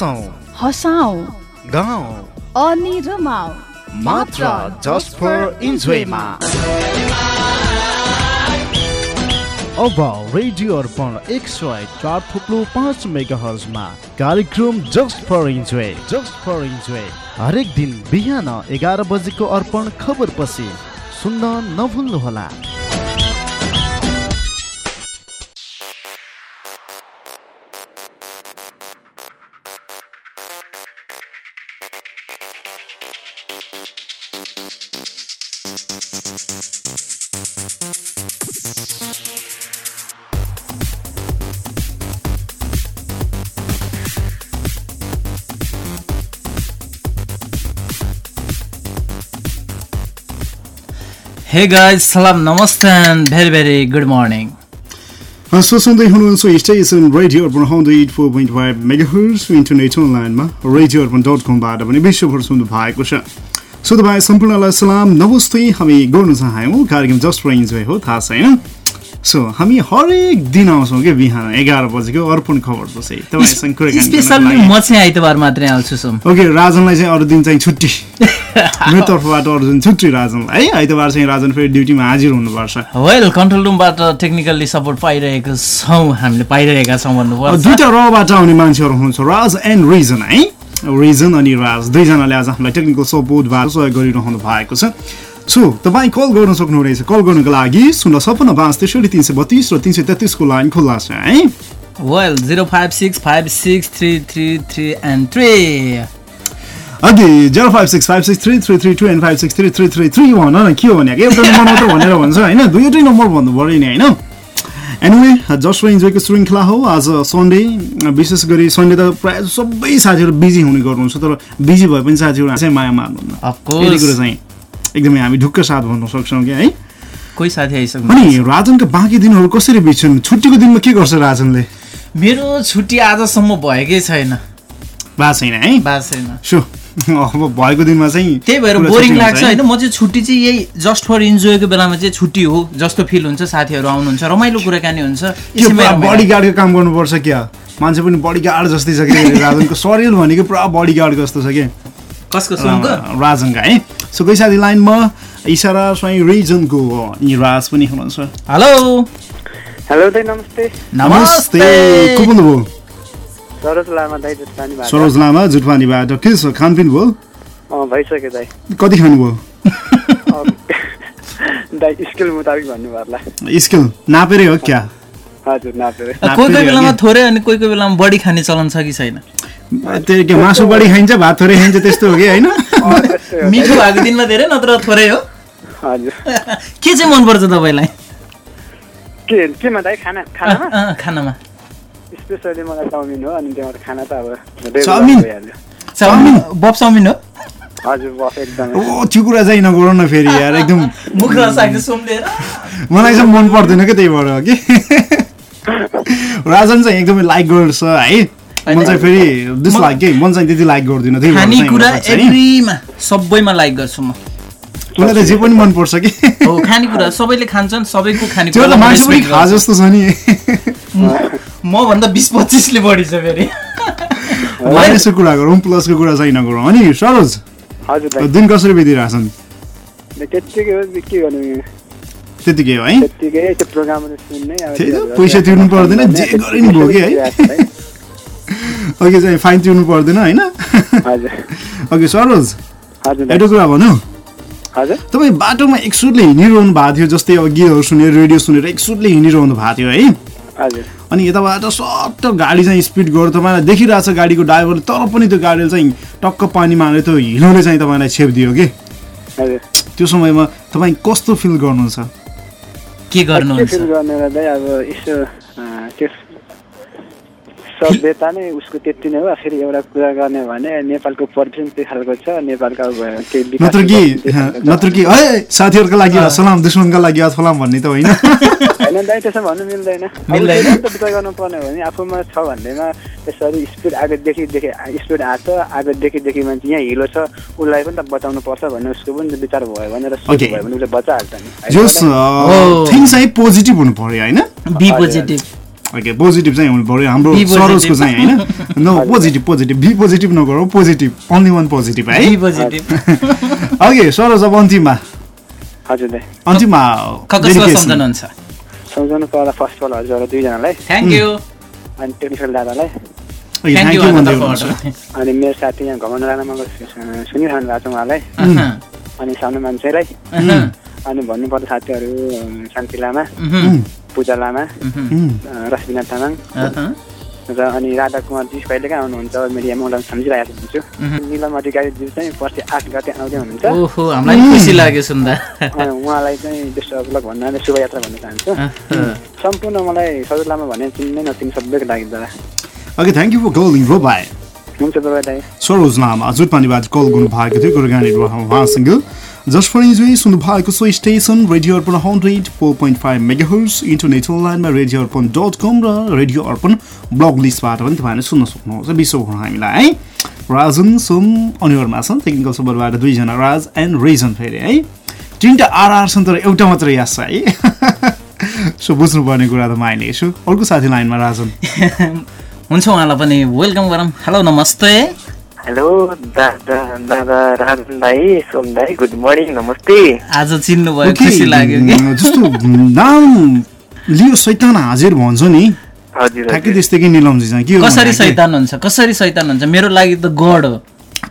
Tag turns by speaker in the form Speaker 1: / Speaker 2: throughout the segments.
Speaker 1: गाउँ
Speaker 2: अनि
Speaker 1: मात्र जस्ट फर इन्जोयमा अब रेडियो अर्पण एक सय चार थुप्लो पाँच मेगा हर्जमा कार्यक्रम just for enjoy just for enjoy हरेक दिन बिहान एघार बजेको अर्पण खबर पछि सुन्न नभुल्नुहोला
Speaker 3: हे गाइज सलाम नमस्ते and very very good morning
Speaker 4: so सुन्दै हुनुहुन्छ station radio Arpan hundred four point five megahertz internet अनलाइनमा रेडियो अर्पण डट कमबाट पनि विश्वभर सुन्नु भएको छ सो तपाईँ सम्पूर्णलाई सलाम नमस्ते हामी गर्नु चाह्यौँ कार्यक्रम जस्ट फर इन्जोय हो थाहा छैन सो हामी हरेक दिन आउँछौँ कि बिहान? एघार बजेको अर्पण खबर तपाईँसँग कुराकानी।
Speaker 3: म चाहिँ आइतबार मात्रै आउँछु
Speaker 4: ओके राजनलाई चाहिँ अरू दिन चाहिँ छुट्टी। मेरो तर्फबाट अरू दिन छुट्टी राजनलाई। है आइतबार चाहिँ राजन फेरि ड्युटीमा हाजिर हुनुपर्छ।
Speaker 3: वेल कन्ट्रोल रुमबाट टेक्निकल्ली सपोर्ट पाइरहेको छौँ हामीले पाइरहेका छौँ भन्नुपर्छ।
Speaker 4: दुईवटा रबाट आउने मान्छेहरू हुनुहुन्छ राज एन्ड रिजन है। रिजन अनि राज दुईजनाले आज हामीलाई टेक्निकल सपोर्टबाट सहयोग गरिरहनु भएको छ। सो तपाईँ कल गर्न सक्नुहुनेछ कल गर्नुको लागि शून्य सपन्न पाँच त्रिसठी तिन सय बत्तिस र तिन सय तेत्तिसको लाइन खुल्ला छ है
Speaker 3: well zero five six five six three three three and three
Speaker 4: अघि zero five six five six three three three two and five six three three three three भन न के हो भने एउटा नम्बर मात्र भनेर भन्छ होइन दुईवटै नम्बर भन्नु पऱ्यो नि होइन एनिवे जस्ट इन्जोयको श्रृङ्खला हो आज सन्डे विशेष गरी सन्डे त प्रायः सबै साथीहरू बिजी हुने गर्नुहुन्छ तर बिजी भए पनि साथीहरू चाहिँ माया मार्नुहुन्न एकदमै हामी ढुक्क साथ भन्न सक्छौँ कि है?
Speaker 3: कोही साथी आइसक्नु
Speaker 4: अनि राजनका बाँकी दिनहरू कसरी बित्छन्? छुट्टीको दिनमा के गर्छ राजनले?
Speaker 3: मेरो छुट्टी आजसम्म भएकै छैन।
Speaker 4: बा छैन है?
Speaker 3: बा छैन।
Speaker 4: सो अब भएको दिनमा चाहिँ
Speaker 3: त्यही भएर बोरिङ लाग्छ? होइन? म चाहिँ छुट्टी चाहिँ यही जस्ट फर इन्जोयको बेलामा चाहिँ छुट्टी हो जस्तो फिल हुन्छ साथीहरू आउनुहुन्छ रमाइलो कुराकानी हुन्छ।
Speaker 4: बडी गार्डको काम गर्नुपर्छ क्या? मान्छे पनि बडी गार्ड जस्तै छ कि राजनको शरीर भनेको पुरा बडी गार्ड जस्तो छ कि
Speaker 3: कसको सुनको
Speaker 4: राजनका है? सो कोही साथी लाइनमा इसारा स्वयं रिजनको अनि राज पनि हुनुहुन्छ।
Speaker 3: हेलो।
Speaker 5: हेलो दाइ नमस्ते।
Speaker 3: नमस्ते
Speaker 4: को बोल्नुभयो
Speaker 5: सरोज लामा दाइ जुत्तानीबाट
Speaker 4: सरोज लामा जुटपानीबाट के छ खानपिन भयो?
Speaker 5: अँ भइसक्यो दाइ।
Speaker 4: कति खानुभयो
Speaker 5: दाइ स्किल मुताबिक भन्नु पर्ला
Speaker 4: स्किल नापेरै हो क्या?
Speaker 5: हजुर नापेर।
Speaker 3: कोही कोही बेलामा? थोरै अनि कोही कोही बेलामा बढी खाने चलन छ कि छैन?
Speaker 4: त्यो के मासु बढी खाइन्छ भात थोरै खाइन्छ त्यस्तो हो कि होइन?
Speaker 3: मिठो भएको दिनमा धेरै नत्र थोरै हो।
Speaker 5: हजुर।
Speaker 3: के चाहिँ मनपर्छ तपाईँलाई?
Speaker 5: के केमा दाइ खाना खानामा?
Speaker 3: अँ, खानामा।
Speaker 5: स्पेसली मलाई चाउमिन हो अनि त्यहाँबाट खाना त अब regular
Speaker 4: चाउमिन?
Speaker 5: भइहाल्यो।
Speaker 3: चाउमिन? बब चाउमिन हो?
Speaker 5: हजुर बस एकदमै।
Speaker 4: ओ त्यो कुरा चाहिँ नगरौँ न फेरि यार एकदम
Speaker 3: मुख रसाएको सुम्लेर
Speaker 4: मलाई चाहिँ मन पर्दैन क्या त्यही भएर हो कि? राजन चाहिँ एकदमै लाइक गर्छ है। म चाहिँ फेरि डिसलाइक के? मन चाहिँ त्यति लाइक गर्दिनँ त्यही
Speaker 3: खानेकुरा। एभ्रीमा सबैमा लाइक गर्छु म।
Speaker 4: उसलाई त जे पनि मनपर्छ कि।
Speaker 3: हो खानेकुरा सबैले खान्छन् सबैको
Speaker 4: त्यो
Speaker 3: खानेकुरा
Speaker 4: त मान्छे पनि खा जस्तो छ नि।
Speaker 3: मभन्दा बिस पच्चिसले बढी छ फेरि
Speaker 4: माइनसको कुरा गरौँ प्लसको कुरा चाहिँ नगरौँ। अनि सरोज
Speaker 5: हजुर
Speaker 4: दिन कसरी बितिरहेछन्?
Speaker 5: त्यत्तिकै हो के गर्नु
Speaker 4: त्यतिकै हो है?
Speaker 5: त्यत्तिकै त्यो प्रोग्रामहरू सुन्ने
Speaker 4: पैसा तिर्नु पर्दैन, जे गरे नि भयो कि है? अघि चाहिँ फाइन तिर्नु पर्दैन होइन?
Speaker 5: हजुर।
Speaker 4: अघि सरोज। एउटा कुरा भनौँ।
Speaker 5: हजुर।
Speaker 4: तपाईँ बाटोमा एकसुटले हिँडिरहनु भएको थियो जस्तै अब गीतहरू सुनेर रेडियो सुनेर एकसुटले हिँडिरहनु भएको थियो है?
Speaker 5: हजुर।
Speaker 4: अनि यताबाट सट्ट गाडी चाहिँ स्पिड गर्यो तपाईँलाई देखिरहेछ गाडीको ड्राइभरले तर पनि त्यो गाडीले चाहिँ टक्क पानीमा हालेर त्यो हिलोले चाहिँ तपाईँलाई छेपिदियो कि?
Speaker 5: हजुर।
Speaker 4: त्यो समयमा तपाईँ कस्तो फिल गर्नुहुन्छ?
Speaker 3: के
Speaker 5: के
Speaker 3: गर्नुहुन्छ
Speaker 5: सभ्यता नै उसको त्यति नै हो। फेरि एउटा कुरा गर्ने भने नेपालको पर्यटन त्यो खालको छ। नेपालको
Speaker 4: नत्र कि। नत्र कि है साथीहरूका लागि सलाम दुश्मनका लागि फलाम भन्ने त होइन।
Speaker 5: होइन दाइ त्यसो भन्नु मिल्दैन। विचार गर्नु पर्ने हो भने आफूमा छ भन्दैमा त्यसरी स्पिड आगोदेखि देखि स्पिड आएको छ आगोदेखि देखि मान्छे यहाँ हिलो छ उसलाई पनि त बचाउनु पर्छ भन्ने उसको पनि विचार भयो भने र सोच. भयो भने उसले बचाइहाल्छ नि.
Speaker 4: थिङ्स चाहिँ पोजिटिभ हुनु पर्यो होइन?
Speaker 3: Be positive.
Speaker 4: ओके पोजिटिभ चाहिँ हुनु पऱ्यो हाम्रो. सरोजको चाहिँ होइन। No positive positive B positive नगरौँ पोजिटिभ ओन्ली वान पोजिटिभ है?
Speaker 3: बी पोजिटिभ
Speaker 4: ओके सरोज अब अन्तिममा। अन्तिममा
Speaker 5: सम्झाउनु पर्दा फर्स्ट अल हजुर दुईजनालाई।
Speaker 3: थ्याङ्क यू
Speaker 5: अनि टेक्निकल दादालाई। अनि मेरो साथी यहाँ घमण्ड राणामा सुनिरहनु भएको छ उहाँलाई। अनि सानो मान्छेलाई। अनि भन्नुपर्दा साथीहरू शान्ति लामा पूजा लामा रश्मिना तामाङ। र अनि राधा कुमारजी कहिलेकाहीँ आउनुहुन्छ मिडियामा उसलाई सम्झिरहेको हुन्छु। निलम अधिकारीज्यू चाहिँ पर्सि आठ गते आउँदै हुनुहुन्छ।
Speaker 3: ओहो हामीलाई खुसी लाग्यो सुन्दा।
Speaker 5: उहाँलाई चाहिँ बेस्ट अफ लक भन्नाले शुभयात्रा भन्न चाहन्छु। सम्पूर्ण मलाई सजुलामा भने चिन्नै नचिन् सबैको लागि दादा
Speaker 4: okay thank you for calling row bye
Speaker 5: हुन्छ तपाईँ दाइ
Speaker 4: सरोज लामा जुटपानीबाट कल गर्नु भएको थियो। कुराकानी उहाँसँग। जस्ट फर इन्जोय सुन्नु भएको so station radio Arpan hundred four point five megahertz radio Arpan dot com र रेडियो अर्पण ब्लग लिस्टबाट पनि तपाईँले सुन्न सक्नुहुन्छ विश्वभर हामीलाई है? राजन सोम अनिवार्यमा छन् टेक्निकल सपोर्टबाट दुईजना राज एन्ड रिजन फेरि है? तिनवटा आरआर छन् तर एउटा मात्रै याद छ है? सो बुझ्नुपर्ने कुरा त माइने छु अर्को साथी लाइनमा राजन।
Speaker 3: हुन्छ उहाँलाई पनि वेलकम गरौँ। हेलो नमस्ते।
Speaker 2: हेलो दादा दादा राजन भाइ सोम भाइ गुड मर्निङ नमस्ते।
Speaker 3: आज चिन्नुभयो खुसी लाग्यो
Speaker 4: जस्तो नाम लियो सैतान हाजिर भन्छ नि।
Speaker 2: हजुर
Speaker 4: ठ्याक्कै त्यस्तै कि निलम्जी के
Speaker 3: कसरी सैतान हुन्छ? कसरी सैतान हुन्छ? मेरो लागि त गड हो।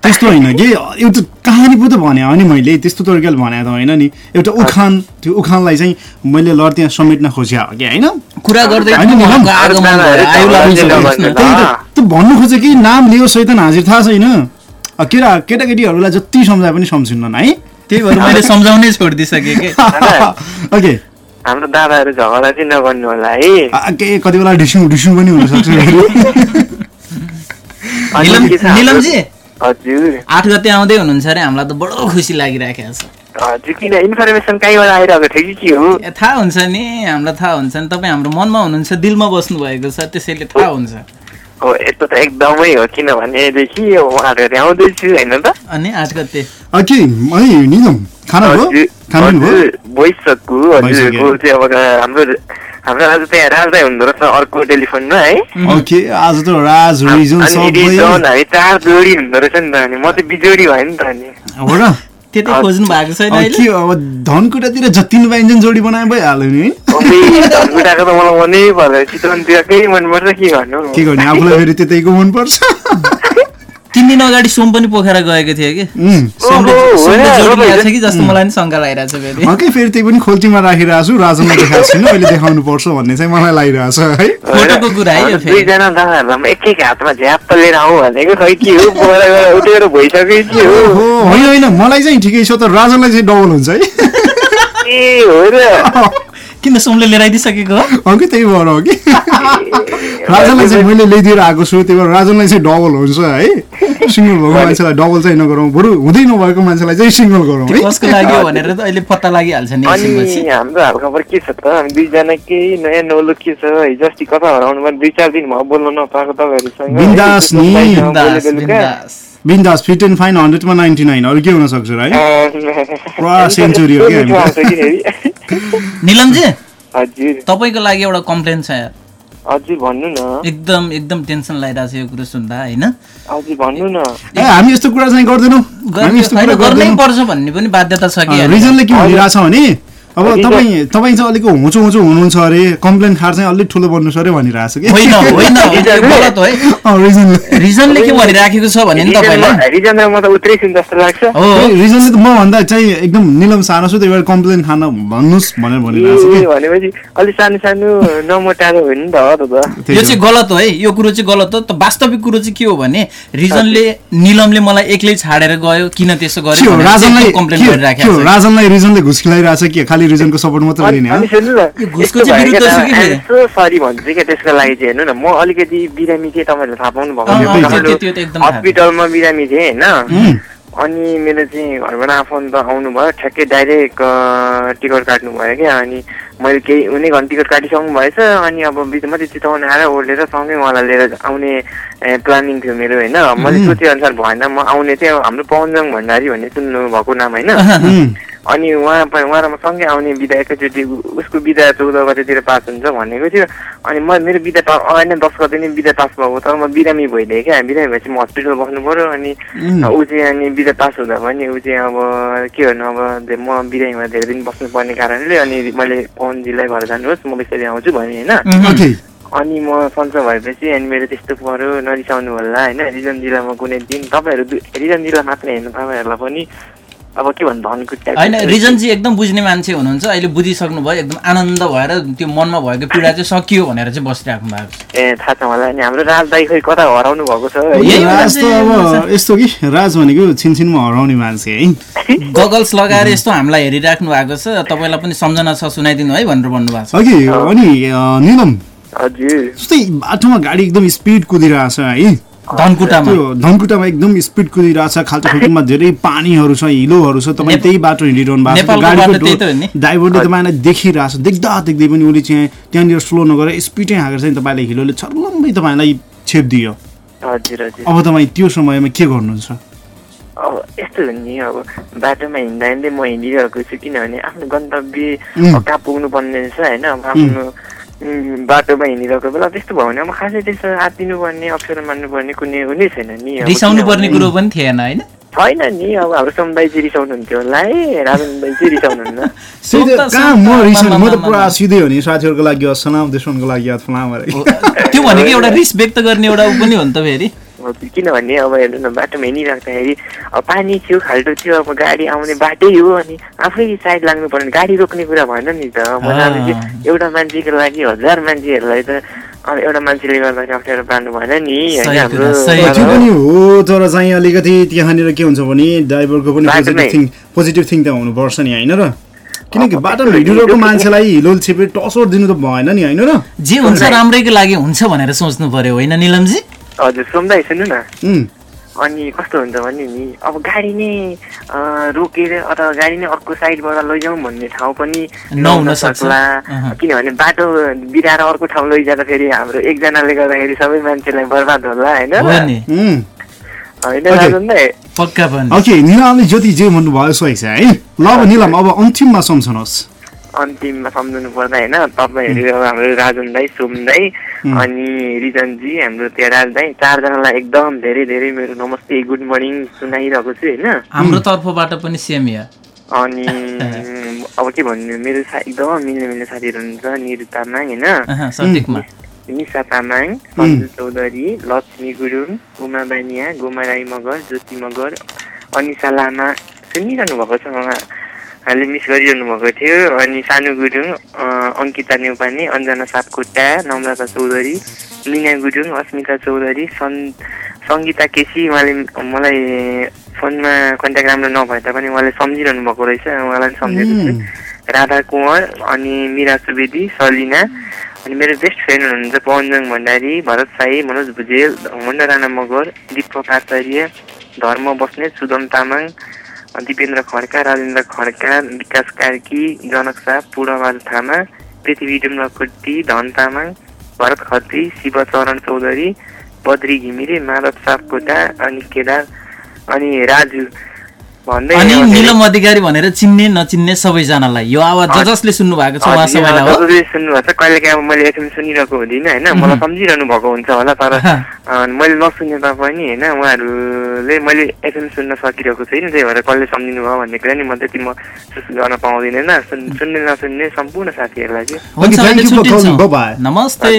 Speaker 4: त्यस्तो होइन कि? एउटा कहानी पो त भने हो नि मैले। त्यस्तो तरिकाले भने त होइन नि। एउटा उखान त्यो उखानलाई चाहिँ मैले लड त्यहाँ समेट्न खोज्या हो कि होइन?
Speaker 3: कुरा गर्दै
Speaker 4: त्यो भन्नु खोजेँ कि नाम लियो सैतान हाजिर थाहा छैन। केटा केटाकेटीहरूलाई जति सम्झाए पनि सम्झिन्नन् है?
Speaker 3: त्यही भएर मैले सम्झाउनै छोडिदिइसकेँ कि।
Speaker 4: ओके।
Speaker 2: हाम्रो दादाहरू झगडा चाहिँ नगर्नु होला है?
Speaker 4: के कति बेला डिसुङ डिसुङ पनि हुनसक्छ
Speaker 3: निलमजी?
Speaker 2: हजुर।
Speaker 3: आठ गते आउँदै हुनुहुन्छ अरे हामीलाई त बडो खुसी लागिरहेको छ।
Speaker 2: हजुर किन इन्फर्मेसन कहीँबाट आइरहेको थियो कि के हो?
Speaker 3: ए, थाहा हुन्छ नि हामीलाई थाहा हुन्छ नि तपाईँ हाम्रो मनमा हुनुहुन्छ दिलमा बस्नु भएको छ त्यसैले थाहा हुन्छ।
Speaker 2: हो यस्तो त एकदमै हो किनभनेदेखि उहाँहरू आउँदैछु होइन त?
Speaker 3: अनि आठ गते।
Speaker 4: ओके है निलम खाना भयो?
Speaker 2: हजुर
Speaker 4: खाना पनि भयो?
Speaker 2: हजुर भइसक्यो
Speaker 4: भइसक्यो।
Speaker 2: हजुरको चाहिँ अब हाम्रो हाम्रो आज त्यहाँ राजै हुँदो रहेछ अर्को टेलिफोनमा है।
Speaker 4: ओके आज त राज रिजन
Speaker 2: अनि
Speaker 4: सबै
Speaker 2: रिजन हामी चार जोडी हुँदो रहेछ नि त अनि म त बिजोडी भयो नि त अनि।
Speaker 4: हो र?
Speaker 3: त्यतै खोज्नु भएको छैन
Speaker 4: के अब धनकुटातिर जति पनि पाइन्छ जोडी बनाए भइहाल्यो नि।
Speaker 2: धनकुटाको त मलाई मनै पर्दैन चितवनतिरकै मनपर्छ के गर्नु?
Speaker 4: के गर्ने आफूलाई फेरि त्यतैको मनपर्छ।
Speaker 3: तिन दिन अगाडि सोम पनि पोखरा गएको थियो कि। कि जस्तो मलाई नि शङ्का लागिरहेको छ फेरि
Speaker 4: त्यही पनि खोल्टीमा राखिरहेको छु राजनलाई देखाएको छैन अहिले देखाउनु पर्छ भन्ने चाहिँ मलाई लागिरहेको छ है।
Speaker 3: फोटोको कुरा है
Speaker 2: दुईजना एक एक हातमा झ्याप्प लिएर आउँ भनेको खै के हो गएर गएर उठेर भइसक्यो के हो?
Speaker 4: होइन होइन मलाई चाहिँ ठिकै छ तर राजनलाई चाहिँ डबल हुन्छ है।
Speaker 2: ए हो र
Speaker 3: किन सोमले लिएर आइदिइसकेको हो
Speaker 4: हकै त्यही भएर हो कि। राजनलाई चाहिँ मैले ल्याइदिएर आएको छु त्यही भएर राजनलाई चाहिँ डबल हुन्छ है। सिङ्गल भएको मान्छेलाई डबल चाहिँ नगरौँ बरु हुँदै नभएको मान्छेलाई चाहिँ सिङ्गल गरौँ है?
Speaker 3: कसको लागि हो भनेर त अहिले पत्ता लागिहाल्छ नि
Speaker 2: हाम्रो हालखबर के छ त? हामी दुईजना केही नयाँ नौलो के छ? हिजो अस्ति कता हराउनु भयो दुई चार दिन भयो बोल्नु नपाएको तपाईँहरूसँग।
Speaker 4: बिन्दास नि,
Speaker 2: बोले
Speaker 3: बिन्दास
Speaker 2: बेलुका।
Speaker 3: बिन्दास।
Speaker 4: बिन्दास फिट एन्ड फाइन हन्ड्रेडमा नाइन्टी नाइन अरू के हुन सक्छ र है? पुरा सेन्चुरी हो क्या।
Speaker 3: निलमजी?
Speaker 2: हजुर।
Speaker 3: तपाईँको लागि एउटा कम्प्लेन छ। यार
Speaker 2: हजुर भन्नु न।
Speaker 3: एकदम एकदम टेन्सन लागिरहेको छ यो कुरो सुन्दा होइन?
Speaker 2: हजुर भन्नु न।
Speaker 4: ए हामी यस्तो कुरा चाहिँ गर्दैनौँ। हामी यस्तो कुरा
Speaker 3: गर्नै पर्छ भन्ने पनि बाध्यता छ कि।
Speaker 4: रिजनले के भनिरहेछ भने? अब तपाईँ तपाईँ चाहिँ अलिक होचो होचो हुनुहुन्छ अरे कम्प्लेन खार चाहिँ अलिक ठुलो बन्नु छ अरे भनिरहेछ कि?
Speaker 3: होइन होइन यो गलत हो है।
Speaker 4: अँ, रिजनले
Speaker 3: रिजनले के भनिराखेको छ भने नि तपाईँलाई?
Speaker 2: रिजन र म त उत्रै छु जस्तो लाग्छ।
Speaker 3: हो।
Speaker 4: रिजनले त मभन्दा चाहिँ एकदम निलम सानो छु त्यही भएर कम्प्लेन खान भन्नुहोस् भनेर भनिरहेछ
Speaker 2: ए,
Speaker 4: कि?
Speaker 2: भनेपछि अलिक सानो सानो नमोटारो हो नि त
Speaker 3: यो चाहिँ गलत हो है यो कुरो चाहिँ गलत हो। त वास्तविक कुरो चाहिँ के हो भने रिजनले निलमले मलाई एक्लै छाडेर गयो किन त्यसो गर्यो
Speaker 4: राजनलाई
Speaker 3: कम्प्लेन गरिराखेको छ
Speaker 4: राजनलाई रिजनले घुस खिलाइरहेछ कि खालि रिजनको सपोर्ट मात्र लिने
Speaker 2: sorry भन्छु क्या त्यसको लागि चाहिँ हेर्नु न म अलिकति बिरामी थिएँ तपाईँहरूले थाहा पाउनु भएको
Speaker 3: त्यो- त्यो।
Speaker 2: हस्पिटलमा बिरामी थिएँ होइन? अनि मेरो चाहिँ घरबाट आफन्त आउनुभयो ठ्याक्कै डाइरेक्ट टिकट काट्नु भयो क्या। अनि मैले केही उनी घन्टा टिकट काटिसक्नु भएछ अनि अब बिचमा चाहिँ चिताउन आएर ओर्लेर सँगै उहाँलाई लिएर आउने प्लानिङ थियो मेरो होइन? मैले सोचे अनुसार भएन म आउने चाहिँ हाम्रो पवनजङ भण्डारी भन्ने सुन्नु भएको नाम होइन? अनि उहाँ उहाँ र म सँगै आउने बिदा एकैचोटि उसको बिदा चौध गतेतिर पास हुन्छ भनेको थियो। अनि म मेरो बिदा त अगाडि नै दस गते नै बिदा पास भएको तर म बिरामी भइदिएँ क्या। बिरामी भएपछि म हस्पिटल बस्नु पऱ्यो अनि ऊ चाहिँ अनि बिदा पास हुँदा पनि ऊ चाहिँ अब के गर्नु अब म बिरामीमा धेरै दिन बस्नुपर्ने कारणले अनि मैले पवनजीलाई घर जानुहोस् म यसरी आउँछु भने होइन। अनि म सन्चो भएपछि अनि मेरो त्यस्तो पऱ्यो नरिसाउनु होला होइन। रिजन जिल्लामा कुनै दिन तपाईँहरू दु- रिजन जिल्ला मात्रै होइन तपाईँहरूलाई पनि अब के भन्नु धनकुट
Speaker 3: होइन रिजनजी एकदम बुझ्ने मान्छे हुनुहुन्छ। अहिले बुझिसक्नु भयो एकदम आनन्द भएर त्यो मनमा भएको पीडा चाहिँ सकियो भनेर चाहिँ बसिराख्नु भएको छ।
Speaker 2: ए थाहा छ मलाई अनि हाम्रो राजदाई खोइ कता हराउनु भएको छ?
Speaker 4: राज त अब यस्तो कि? राज भनेको छिनछिनमा हराउने मान्छे है।
Speaker 3: गगल्स लगाएर यस्तो हामीलाई हेरिराख्नु भएको छ। तपाईँलाई पनि सम्झना छ सुनाइदिनु है भनेर भन्नुभएको छ।
Speaker 4: अघि अनि अ, निलम?
Speaker 2: हजुर।
Speaker 4: जस्तै बाटोमा गाडी एकदम स्पिड कुदिरहेछ है।
Speaker 3: धनकुटामा।
Speaker 4: त्यो धनकुटामा एकदम स्पिड कुदिरहेछ खाल्टो खाल्टोमा धेरै पानीहरू छ हिलोहरू छ तपाईँ त्यही बाटो हिँडिरहनु भएको
Speaker 3: नि।
Speaker 4: ड्राइभरले तपाईँलाई देखिरहेछ। देख्दा देख्दै पनि उसले चाहिँ त्यहाँनिर स्लो नगरेर स्पिडै हाँकेर चाहिँ तपाईँलाई हिलोले छर्लम्बै तपाईँलाई छेपिदियो
Speaker 2: हजुर हजुर।
Speaker 4: अब तपाईँ त्यो समयमा के गर्नुहुन्छ?
Speaker 2: अब यस्तो हो नि अब बाटोमा हिँड्दा हिँड्दै म हिँडिरहेको छु किनभने आफ्नो गन्तव्य कहाँ पुग्नु पर्ने रहेछ होइन? अब आफ्नो बाटोमा हिँडिरहेको बेला त्यस्तो भयो भने अब खासै त्यस्तो आत्तिनु पर्ने अप्ठ्यारो मान्नुपर्ने कुनै हुनै छैन नि
Speaker 3: रिसाउनु पर्ने कुरो पनि थिएन होइन?
Speaker 2: छैन नि अब हाम्रो समुदाय चाहिँ रिसाउनुहुन्थ्यो होला है राजन दाई चाहिँ रिसाउनुहुन्न
Speaker 4: कहाँ म रिसाउनु? म त पुरा। सिधै हो नि साथीहरूको लागि असलाम दुश्मनको लागि फलाम
Speaker 3: त्यो भनेको एउटा रिस व्यक्त गर्ने एउटा पनि हो नि त फेरि।
Speaker 2: किनभने अब हेर्नु न बाटोमा हिँडिराख्दाखेरि अब पानी थियो खाल्टो थियो अब गाडी आउने बाटै हो अनि आफै साइड लाग्नु पर्ने गाडी रोक्ने कुरा भएन नि त म जाँदै
Speaker 3: अँ।
Speaker 2: थिएँ। एउटा मान्छेको लागि हजार मान्छेहरूलाई त अब एउटा मान्छेले गर्दाखेरि अप्ठ्यारो पार्नु भएन नि होइन
Speaker 3: सही
Speaker 2: हाम्रो
Speaker 3: कुरा, सही
Speaker 4: त्यो पनि हो तर चाहिँ अलिकति त्यहाँनिर के हुन्छ भने ड्राइभरको पनि
Speaker 2: बाटोमै।
Speaker 4: पोजिटिभ थिङ पोजिटिभ थिङ त हुनुपर्छ नि होइन र किनकि बाटोमा हिँडिरहेको मान्छेलाई हिलोल छेपेर टसर दिनु त भएन नि होइन र
Speaker 3: जे हुन्छ राम्रैको लागि हुन्छ भनेर सोच्नु पर्यो होइन निलमजी
Speaker 2: हजुर सुन्दै सुन्नु न? अनि कस्तो हुन्छ भने नि अब गाडी नै अँ, रोकेर अथवा गाडी नै अर्को साइडबाट लैजाउँ भन्ने ठाउँ पनि
Speaker 3: नहुन।
Speaker 2: सक्ला। किनभने बाटो बिराएर अर्को ठाउँ लैजाँदा फेरि हाम्रो एकजनाले गर्दाखेरि सबै मान्छेलाई बर्बाद होला होइन?
Speaker 4: ओके। निलमले जति जे भन्नुभयो सही छ है। ल अब निलम अब अन्तिममा सम्झनुहोस्।
Speaker 2: अन्तिममा सम्झनु पर्दा होइन तपाईँहरू अब हाम्रो राजन दाई सोम दाई अनि रिजनजी हाम्रो तेराज दाई चारजनालाई एकदम धेरै धेरै मेरो नमस्ते गुड मर्निङ सुनाइरहेको छु होइन।
Speaker 3: हाम्रो तर्फबाट पनि सेम या।
Speaker 2: अनि अब के भन्नु मेरो सा एकदम मिल्ने मिल्ने साथीहरू हुनुहुन्छ निरु तामाङ होइन। निशा तामाङ सञ्जु चौधरी लक्ष्मी गुरुङ उमा बानिया गोमा राई मगर ज्योति मगर अनिसा लामा सुनिरहनु भएको छ उहाँले मिस गरिरहनु भएको थियो अनि सानु गुरुङ अङ्किता नेउपाने अञ्जना सापकोटा नम्रता चौधरी लिना गुरुङ अस्मिता चौधरी सन् सङ्गीता केसी उहाँले मलाई फोनमा कन्ट्याक्ट राम्रो नभए तापनि उहाँले सम्झिरहनु भएको रहेछ उहाँलाई पनि सम्झेको छु. राधा कुँवर अनि मिरा सुवेदी सलिना अनि मेरो बेस्ट फ्रेन्ड हुनुहुन्छ पवनजङ भण्डारी भरत साई मनोज भुजेल मण्ड राणा मगर दिपक आचार्य धर्म बस्नेत सुदम तामाङ दिपेन्द्र खड्का राजेन्द्र खड्का विकास कार्की जनक शाह पूर्णबहादुर थामा पृथ्वी डुम्लाकोटी धन तामाङ भरत खत्री शिवचरण चौधरी बद्री घिमिरे माधव सापकोटा अनि केदार अनि राजु
Speaker 3: अनि निलम अधिकारी भनेर चिन्ने नचिन्ने सबैजनालाई। यो आवाज ज जसले सुन्नु भएको छ उहाँ सबैलाई
Speaker 2: सुन्नुभएको छ कहिले काहीँ अब मैले एफएम सुनिरहेको हुँदिनँ होइन? मलाई सम्झिरहनु भएको हुन्छ होला तर मैले नसुने तापनि होइन उहाँहरूले मैले एफएम सुन्न सकिरहेको छैन त्यही भएर कसले सम्झिनु भयो भन्ने कुरा नि म त्यति म सुस- गर्न पाउँदिनँ सुन- सुन्ने नसुन्ने सम्पूर्ण साथीहरूलाई.
Speaker 3: नमस्ते।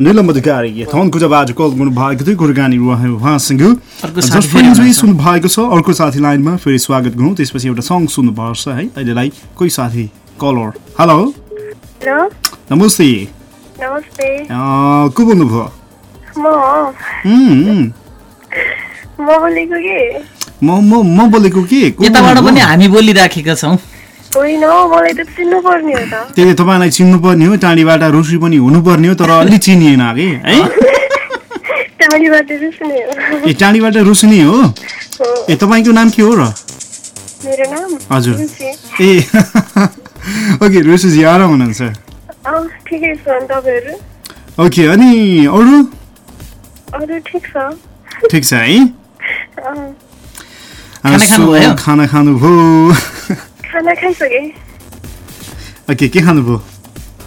Speaker 4: निलम अधिकारी थनकुटाबाट कल गर्नु भएको थियो कुराकानी रह्यो उहाँसँग। सुन्नु भएको छ अर्को साथी लाइनमा फेरि स्वागत गरौँ त्यसपछि एउटा सङ्ग सुन्नुपर्छ है अहिलेलाई कोही साथी कलर हेलो
Speaker 6: हेलो?
Speaker 4: नमस्ते।
Speaker 6: नमस्ते।
Speaker 4: अँ, को बोल्नुभयो?
Speaker 6: म। बोलेको कि?
Speaker 4: म म म बोलेको के? को
Speaker 3: यताबाट? पनि हामी बोलिराखेका छौँ।
Speaker 6: होइन हौ, मलाई त चिन्नु पर्ने हो त।
Speaker 4: त्यही तपाईँलाई चिन्नुपर्ने हो टाढीबाट रुसी पनि हुनुपर्ने हो तर अलि चिनिएन कि है? ए टाढीबाट रुस्ने हो?
Speaker 6: हो।
Speaker 4: ए तपाईँको नाम के हो र?
Speaker 6: मेरो नाम
Speaker 4: हजुर। ए ओके रुसुजी आराम हुनुहुन्छ। ओके अनि अरू?
Speaker 6: अरू ठिक छ।
Speaker 4: ठिक छ है?
Speaker 3: खाना खानुभयो?
Speaker 4: खाना
Speaker 6: खाइसके
Speaker 4: ओके के खानुभयो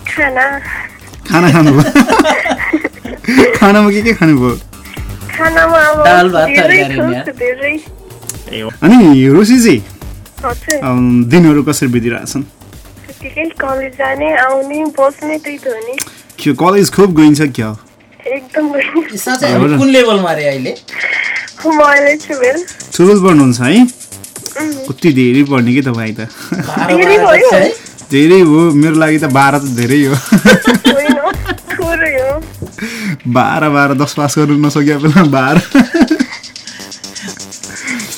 Speaker 6: खाना
Speaker 4: खाना खानुभयो खानामा के के खानुभयो अनि रोसीजी दिनहरू कसरी बितिरहेछन्
Speaker 6: कलेज जाने आउने बस्ने त्यही त हो नि
Speaker 4: के कलेज खुब गइन्छ क्या
Speaker 6: एकदम
Speaker 3: कुन लेभलमा अहिले
Speaker 4: पढ्नुहुन्छ है कति धेरै पढ्ने कि तपाईँ त?
Speaker 6: धेरै
Speaker 3: है?
Speaker 4: धेरै हो मेरो लागि त बाह्र त धेरै हो। बाह्र बाह्र दस पास गर्नु नसके बेला बाह्र।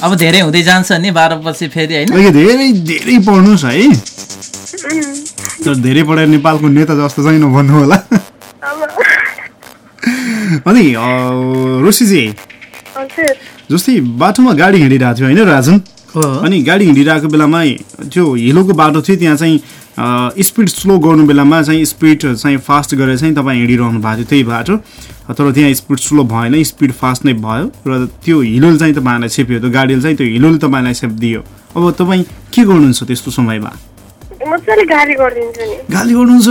Speaker 3: अब धेरै हुँदै जान्छ नि बाह्र पछि फेरि होइन?
Speaker 4: धेरै धेरै पढ्नुहोस् है। तर धेरै पढेर नेपालको नेता जस्तो चाहिँ नभन्नु होला। अनि अ, रोशीजी जस्तै बाटोमा गाडी हिँडिरहेको थियो होइन राजन? अनि गाडी हिँडिरहेको बेलामा त्यो हिलोको बाटो थियो त्यहाँ चाहिँ स्पिड स्लो गर्नु बेलामा चाहिँ स्पिड चाहिँ फास्ट गरेर चाहिँ तपाईँ हिँडिरहनु भएको थियो त्यही बाटो। तर त्यहाँ स्पिड स्लो भएन स्पिड फास्ट नै भयो र त्यो हिलोले चाहिँ तपाईँलाई छेप्यो त्यो गाडीले चाहिँ त्यो हिलोले तपाईँलाई छेपिदियो। अब तपाईँ के गर्नुहुन्छ त्यस्तो समयमा?
Speaker 6: मजाले गाडी गरिदिन्छु नि।
Speaker 4: गाली गर्नुहुन्छ?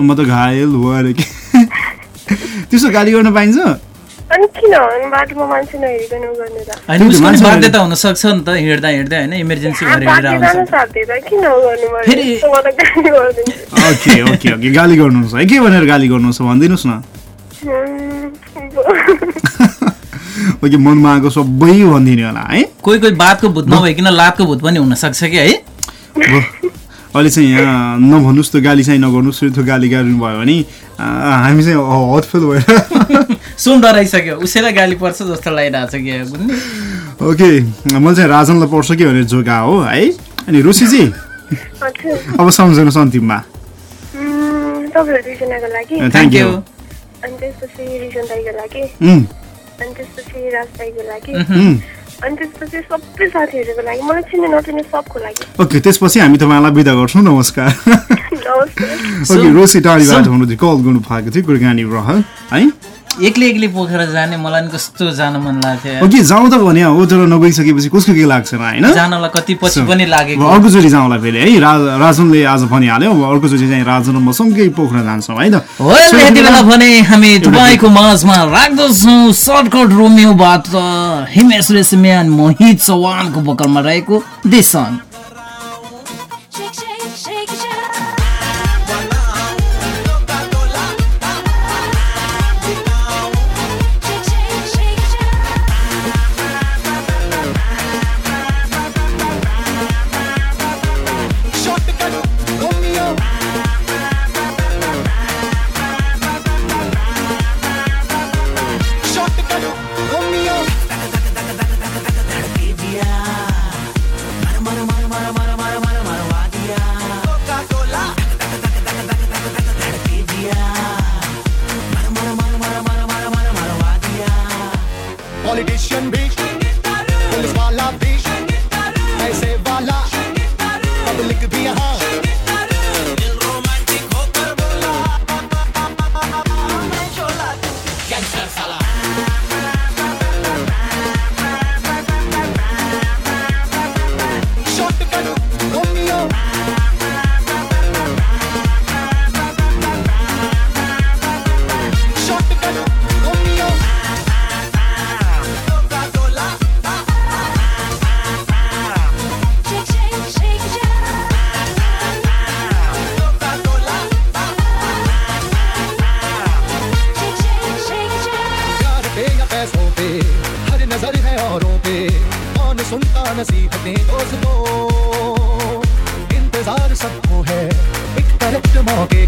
Speaker 4: म त घायल भयो अरे कि? त्यस्तो गाली गर्न पाइन्छ?
Speaker 6: अनि किन? बाटोमा मान्छे नहेरिकन गर्ने त।
Speaker 3: होइन उसको बाध्यता हुनसक्छ नि त हिँड्दा हिँड्दै होइन इमर्जेन्सी भएर हिँडेर आउँछ।
Speaker 6: किन गर्नु
Speaker 3: फेरि-
Speaker 4: ओके ओके ओके गाली गर्नुहुन्छ है। के भनेर गाली गर्नुहुन्छ भनिदिनुहोस् न। ओके मनमा आएको सबै भनिदिने होला है।
Speaker 3: कोही कोही बातको भूत नभइकन लातको भूत पनि हुनसक्छ कि है?
Speaker 4: अहिले चाहिँ यहाँ नभन्नुहोस् त गाली चाहिँ नगर्नुहोस्। त्यो गाली गाड्नु भयो भने हामी चाहिँ हतफेल भएर
Speaker 3: सुन डराइसक्यो उसैलाई गाली पर्छ जस्तो लागिरहेको छ कि बुझ्ने
Speaker 4: ओके मैले चाहिँ राजनलाई पर्छ कि भनेर जोगा हो है? अनि रुसीजी?
Speaker 6: हजुर
Speaker 4: अब सम्झनुहोस् अन्तिममा। थ्याङ्क यू
Speaker 6: अनि त्यसपछि रिजन दाईको लागि।
Speaker 4: उम्,
Speaker 6: अनि त्यसपछि राज दाईको लागि।
Speaker 4: उम्।
Speaker 6: अनि त्यसपछि सबै साथीहरूको लागि। मलाई चिन्ने नचिन्ने सबको लागि।
Speaker 4: ओके त्यसपछि हामी तपाईँलाई बिदा गर्छौँ। नमस्कार।
Speaker 6: नमस्ते।
Speaker 4: ओके रोसी टाढीबाट हुनुहुन्थ्यो कल गर्नु भएको थियो कुरकानी रह है?
Speaker 3: एक्लै एक्लै पोखरा जाने मलाई नि कस्तो जान मन लाग्थ्यो।
Speaker 4: ओके जाउँ त भने हो तर नगइसकेपछि कसको के लाग्छ होइन?
Speaker 3: जानलाई कति पछि पनि लागेको
Speaker 4: अर्कोचोटि जाउँला फेरि है राजनले आज भनिहाल्यो अब अर्कोचोटि चाहिँ राजन र म सँगै पोखरा जान्छौँ है त।
Speaker 3: हो यति बेला भने हामी तपाईँको माझमा राख्दछौँ सर्टकट रोमियोबाट हिमेश रेशमिया अनि मोहित चौहानको बोकलमा रहेको दिसङ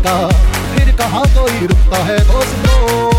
Speaker 7: का। फिर कहाँ कोई रुकता है दोस्तों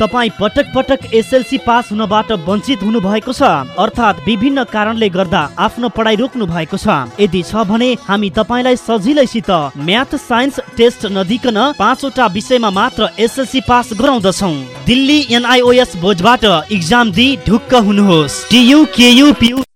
Speaker 8: तपाईँ पटक पटक एसएलसी पास हुनबाट वञ्चित हुनु भएको छ अर्थात् विभिन्न कारणले गर्दा आफ्नो पढाइ रोक्नु भएको छ। यदि छ भने हामी तपाईँलाई सजिलैसित म्याथ साइन्स टेस्ट नदिकन पाँचवटा विषयमा मात्र एसएलसी पास गराउँदछौ। दिल्ली एनआइओएस बोर्डबाट इक्जाम दिई ढुक्क हुनुहोस्। TU KU PU.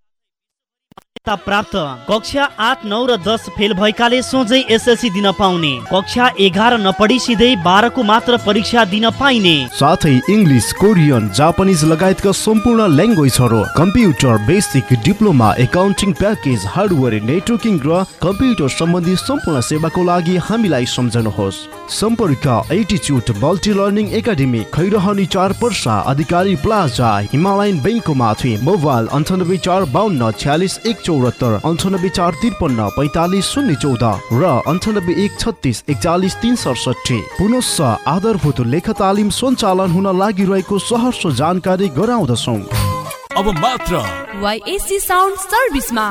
Speaker 8: मान्यता प्राप्त। कक्षा आठ नौ र दस फेल भएकाले सोझै एसएलसी दिन पाउने। कक्षा एघार नपढी सिधै बाह्रको मात्र परीक्षा दिन पाइने।
Speaker 1: साथै इङ्ग्लिस कोरियन जापानिज लगायतका सम्पूर्ण ल्याङ्ग्वेजहरू computer basic diploma accounting package hardware networking र कम्प्युटर सम्बन्धी सम्पूर्ण सेवाको लागि हामीलाई सम्झनुहोस्। सम्पर्क एटिच्युट मल्टी लर्निङ एकाडेमी खैरहनी चार पर्सा अधिकारी प्लाजा हिमालयन ब्याङ्कको माथि मोबाइल अन्ठानब्बे चार बाहन्न छ्यालिस एक चौरात्तर अन्ठानब्बे चार त्रिपन्न पैँतालिस शून्य चौध र अन्ठानब्बे एक छत्तिस एकचालिस तिन सडसठी। पुनश्च आधारभूत लेख तालिम सञ्चालन हुन लागिरहेको सहर्ष जानकारी गराउँदछौँ।
Speaker 9: अब मात्र
Speaker 10: वाइएससी साउन्ड सर्भिसमा।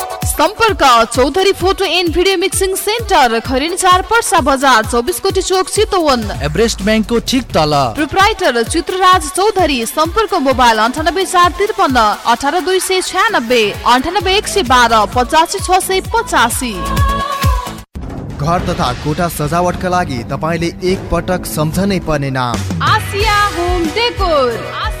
Speaker 10: सम्पर्क Chaudhary photo and video mixing center खरिन चार पर्सा बजार चौबिस कोटी चोक चितवन।
Speaker 11: एभरेस्ट ब्याङ्कको ठिक तल।
Speaker 10: प्रोप्राइटर चित्रराज चौधरी सम्पर्क मोबाइल अन्ठानब्बे चार त्रिपन्न अठार दुई सय छ्यानब्बे अन्ठानब्बे एक सय बाह्र पचासी छ सय पचासी।
Speaker 12: घर तथा कोठा सजावटका लागि तपाईँले एक पटक सम्झनै पर्ने नाम।
Speaker 10: Asia home decor Asia home decor.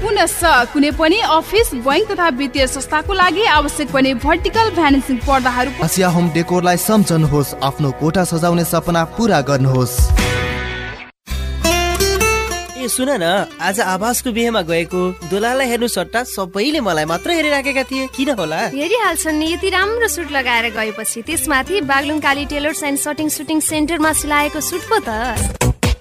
Speaker 10: पुनश्च कुनै पनि अफिस बैङ्क तथा वित्तीय संस्थाको लागि आवश्यक पर्ने भर्टिकल भ्यानेसिङ पर्दाहरू
Speaker 12: आसिया होम डेकोरलाई सम्झनुहोस् आफ्नो कोठा सजाउने सपना पुरा गर्नुहोस्।
Speaker 13: ए सुन न आज आवासको बिहेमा गएको दुलालाई हेर्नु सट्टा सबैले मलाई मात्र हेरिराखेका थिए। किन होला?
Speaker 14: हेरिहाल्छन् नि यति राम्रो सुट लगाएर गएपछि त्यसमाथि Baglung Kali tailors and shirting suiting सेन्टरमा सिलाएको सुट पो त।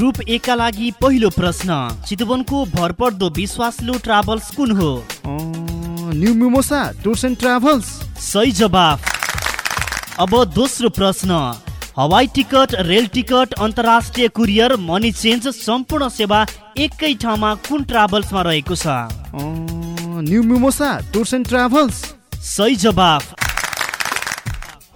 Speaker 8: Group A का लागि पहिलो प्रश्न। चितवनको भरपर्दो विश्वासलु ट्राभल्स कुन हो?
Speaker 1: New Mimosa tours and travels.
Speaker 8: सही जवाफ। अब दोस्रो प्रश्न। हवाई टिकट रेल टिकट अन्तर्राष्ट्रिय कुरियर मनी चेन्ज सम्पूर्ण सेवा एकै ठाउँमा कुन ट्राभल्समा रहेको छ?
Speaker 1: New Mimosa tours and travels.
Speaker 8: सही जवाफ।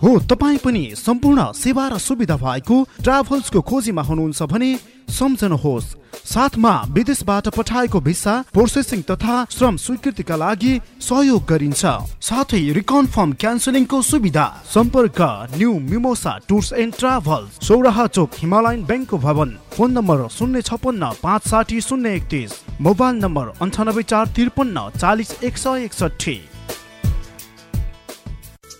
Speaker 1: हो तपाईँ पनि सम्पूर्ण सेवा र सुविधा भएको ट्राभल्सको खोजीमा हुनुहुन्छ भने सम्झनुहोस् साथमा विदेशबाट पठाएको भिसा प्रोसेसिङ तथा श्रम स्वीकृतिका लागि सहयोग गरिन्छ। साथै रिकन्फर्म क्यान्सलिङको सुविधा। सम्पर्क new Mimosa tours and travels Sauraha Chowk Himalayan ब्याङ्कको भवन फोन नम्बर शून्य छपन्न पाँच साठी शून्य एकतिस मोबाइल नम्बर अन्ठानब्बे चार त्रिपन्न चालिस एक सय एकसठी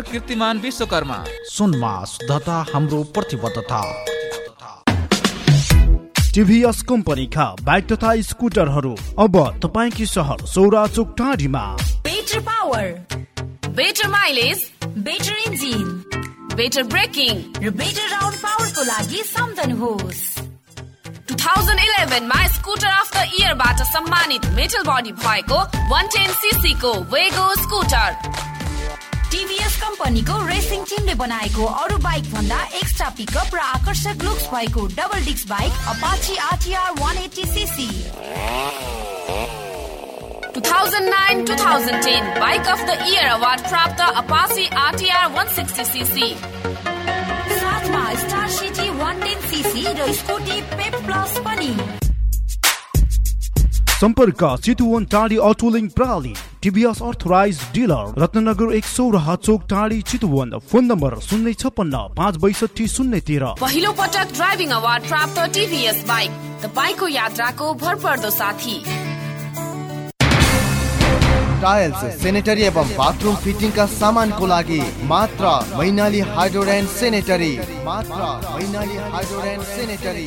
Speaker 15: कीर्तिमान विश्वकर्मा।
Speaker 11: सुनमा शुद्धता हाम्रो प्रतिबद्धता।
Speaker 1: टिभीएस कम्पनीका बाइक तथा स्कुटरहरू अब तपाईँकी सहर सौरा चोक टाढीमा
Speaker 16: better power better mileage better engine better braking र बेटर राउन्ड पावरको लागि सम्झनुहोस् 2011 मा स्कुटर अफ द इयरबाट सम्मानित मेटल बडी भएको 110 सीसी को वेगो स्कुटर टिभीएस कम्पनीको रेसिङ टिमले बनाएको अरू बाइक भन्दा एक्स्ट्रा पिकअप र आकर्षक लुक्स भएको double disc bike Apache RTR 180 cc 2009-2010 bike of the year award प्राप्त अपाची आरटीआर 160 सीसी साथमा स्टार सिटी 110 सीसी र स्कुटी पेप प्लस पनि।
Speaker 1: सम्पर्क चितुवन टाढी अटोलिङ प्रणाली टिभीएस अर्थराइज डिलर रत्नगर एक सौराहा चोक टाढी चितुवन फोन नम्बर शून्य छपन्न पाँच बैसठी शून्य तेह्र।
Speaker 16: पहिलो पटक ड्राइभिङ अवार्ड प्राप्त टिभीएस बाइक तपाईँको यात्राको भरपर्दो साथी।
Speaker 12: टाइल्स सेनेटरी एवं बाथरूम फिटिङका सामानको लागि मात्र मैनाली हाइड्रोड एन्ड सेनेटरी मात्र मैनाली हाइड्रोड एन्ड सेनेटरी।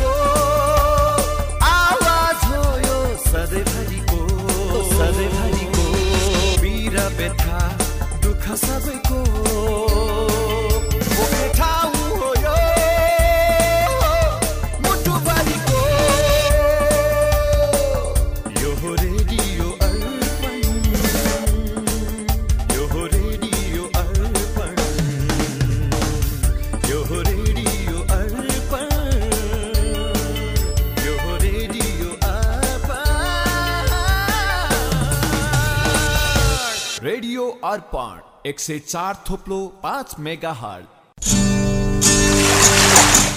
Speaker 7: सबैको बोक्ने हो यो यो रेडियो अर्पण यो रेडियो अर्पण यो रेडियो अर्पण यो रेडियो अर्पण
Speaker 9: रेडियो एक सय चार थोप्लो पाँच मेगा हल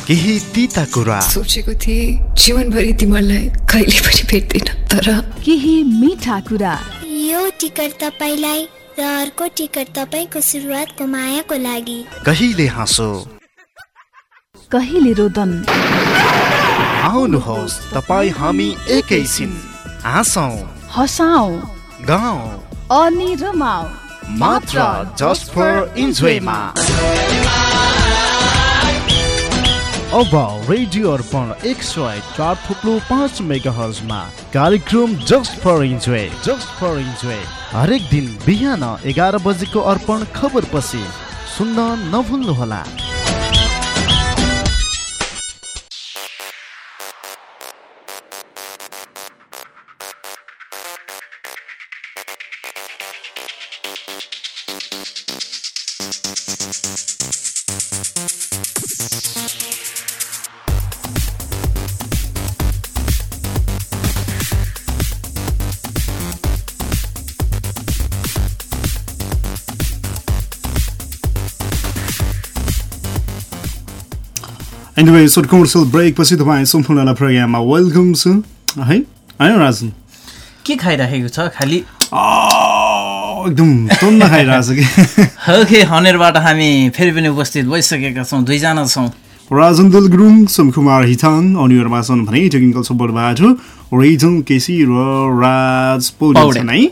Speaker 1: केही तिता कुरा।
Speaker 17: सोचेको थिएँ जीवनभरि तिमीलाई कहिले पनि भेट्दिन तर
Speaker 10: केही मिठा कुरा।
Speaker 18: यो टिकट तपाईँलाई र अर्को टिकट तपाईँको सुरुवातको मायाको लागि।
Speaker 1: कहिले हाँसो?
Speaker 10: कहिले रोदन?
Speaker 1: आउनुहोस् तपाईँ हामी एकैछिन हाँसौँ।
Speaker 10: हसाउ।
Speaker 1: गाउँ।
Speaker 10: अनि रमाउ
Speaker 1: मात्र जस्ट फर इन्जोयमा। अब रेडियो अर्पण एक सय चार पाँच मेगा हर्जमा कार्यक्रम just for enjoy just for enjoy. हरेक दिन बिहान एघार बजेको अर्पण खबर पछि सुन्न नभुल्नुहोला।
Speaker 4: एनिवे सर्ट कमर्सियल ब्रेक पछि तपाईँ सम्पूर्णलाई प्रोग्राममा वेलकम छु है होइन राजन
Speaker 3: के खाइराखेको छ खालि
Speaker 4: एकदम तन्न खाइरहेको छ कि
Speaker 3: ओके हनेरबाट हामी फेरि पनि उपस्थित भइसकेका छौँ दुईजना छौँ
Speaker 4: राजन दल गुरुङ सोमकुमार हिथाङ अनिहरूमा छन् भने टेक्निकल सपोर्टबाट रिजन केसी र राज पौडेल है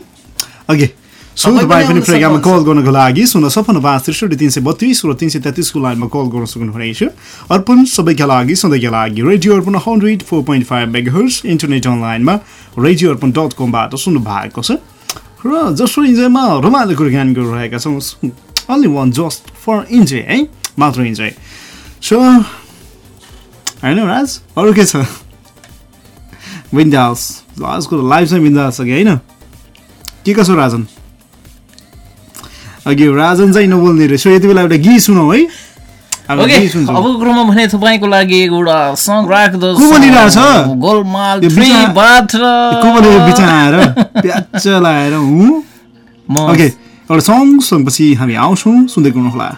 Speaker 4: ओके सो
Speaker 3: तपाईँ
Speaker 4: पनि प्रोग्राममा कल गर्नको लागि शून्य सपन्न पाँच त्रिसठी तिन सय बत्तिस र तिन सय तेत्तिसको लाइनमा कल गर्न सक्नुहुनेछ अर्पण सबैका लागि सधैँका लागि Radio Arpan hundred four point five megahertz internet अनलाइनमा रेडियो अर्पण डट कमबाट सुन्नु भएको छ र जसो इन्जोयमा रमाइलो कुराकानी गरिरहेका छौँ only one just for enjoy है मात्र इन्जोय सो होइन राज अरू के छ बिन्दास आजको लाइफ चाहिँ बिन्दास छ कि होइन के कसो राजन अघि राजन चाहिँ नबोल्ने रहेछ। यति बेला एउटा गीत सुनौ है।
Speaker 3: ओके क्रममा भने तपाईँको लागि एउटा सङ्ग
Speaker 4: को?
Speaker 3: गोलमाल
Speaker 4: को बिचाएर प्याच लाएर हुँ। ओके एउटा सङ सङपछि हामी आउँछौँ। सुन्दै गर्नुहोला।